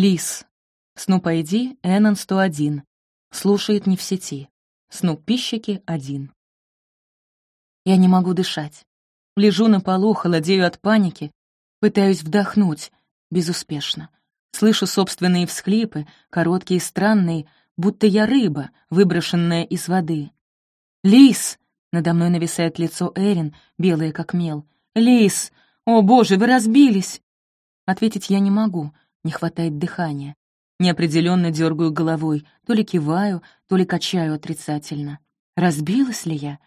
Лис. Снуп ID Эннон 101. Слушает не в сети. Снуп пищики 1. Я не могу дышать. Лежу на полу, холодею от паники, пытаюсь вдохнуть, безуспешно. Слышу собственные всхлипы, короткие и странные, будто я рыба, выброшенная из воды. «Лис!» — надо мной нависает лицо Эрин, белое как мел. «Лис! О, боже, вы разбились!» Ответить я не могу, не хватает дыхания. Неопределенно дергаю головой, то ли киваю, то ли качаю отрицательно. Разбилась ли я?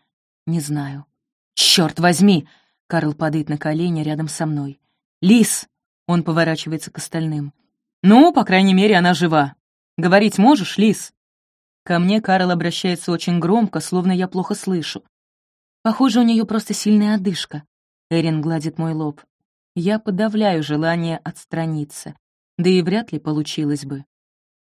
Не знаю. Черт возьми! Карл падает на колени рядом со мной. «Лис!» — он поворачивается к остальным. «Ну, по крайней мере, она жива. Говорить можешь, Лис?» Ко мне Карл обращается очень громко, словно я плохо слышу. Похоже, у нее просто сильная одышка. Эрин гладит мой лоб. Я подавляю желание отстраниться. Да и вряд ли получилось бы.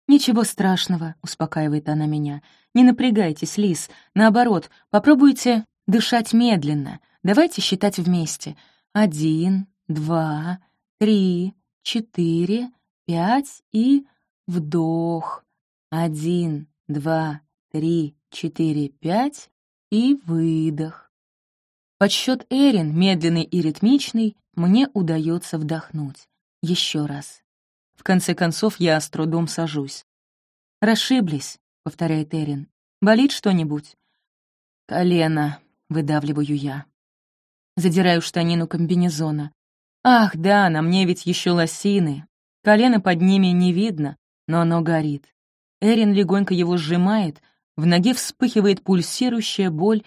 «Ничего страшного», — успокаивает она меня. «Не напрягайтесь, Лис. Наоборот, попробуйте дышать медленно. Давайте считать вместе. Один, два, три, четыре, пять и вдох. Один, два, три, четыре, пять и выдох. Подсчет Эрин, медленный и ритмичный, мне удается вдохнуть. Еще раз. В конце концов, я с трудом сажусь. «Расшиблись», — повторяет Эрин. «Болит что-нибудь?» «Колено», — выдавливаю я. Задираю штанину комбинезона. Ах, да, на мне ведь еще лосины. Колено под ними не видно, но оно горит. Эрин легонько его сжимает, в ноге вспыхивает пульсирующая боль,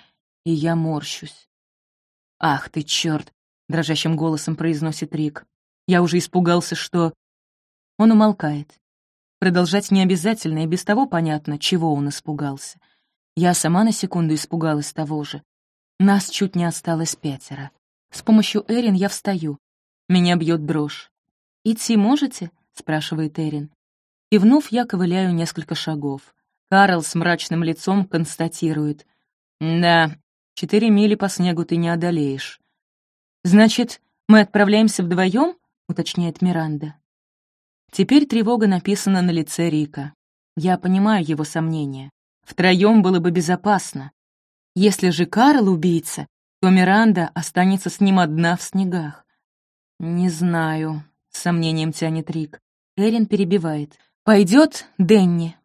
и я морщусь. «Ах ты, черт! дрожащим голосом произносит Рик. «Я уже испугался, что...» Он умолкает. Продолжать не обязательно, и без того понятно, чего он испугался. Я сама на секунду испугалась того же. Нас чуть не осталось пятеро. С помощью Эрин я встаю. Меня бьет дрожь. «Идти можете?» — спрашивает Эрин. Кивнув, я ковыляю несколько шагов. Карл с мрачным лицом констатирует. «Да, четыре мили по снегу ты не одолеешь». «Значит, мы отправляемся вдвоем?» — уточняет Миранда. Теперь тревога написана на лице Рика. Я понимаю его сомнения. Втроем было бы безопасно. Если же Карл убийца, то Миранда останется с ним одна в снегах. «Не знаю», — с сомнением тянет Рик. Эрин перебивает. «Пойдет, Денни?»